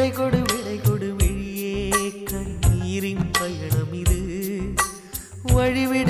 விடை கொடு விடை கொடு விழியே கண்ணீரின் பயணம் இது. வழிவிட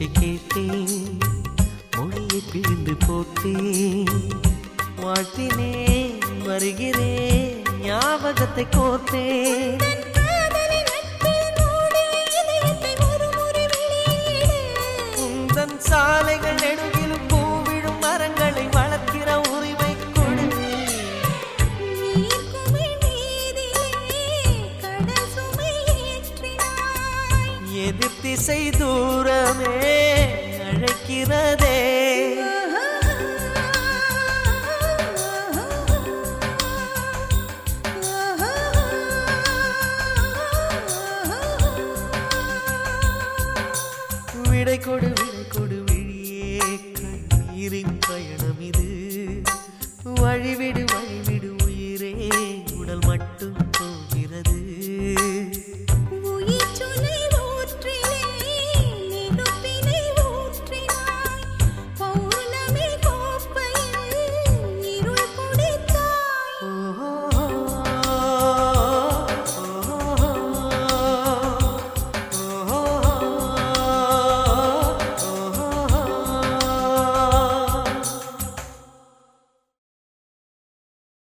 பேச்சை கேட்டேன் மொழியை பிழிந்து போட்டேன். வாழ்த்தினேன் வருகிறேன் ஞாபகத்தை கோர்த்தேன். திசை தூரமே அழைக்கிறதே. விடை கொடு விடை கொடு விழியே கண்ணீரின் பயணம் இது. வழிவிடு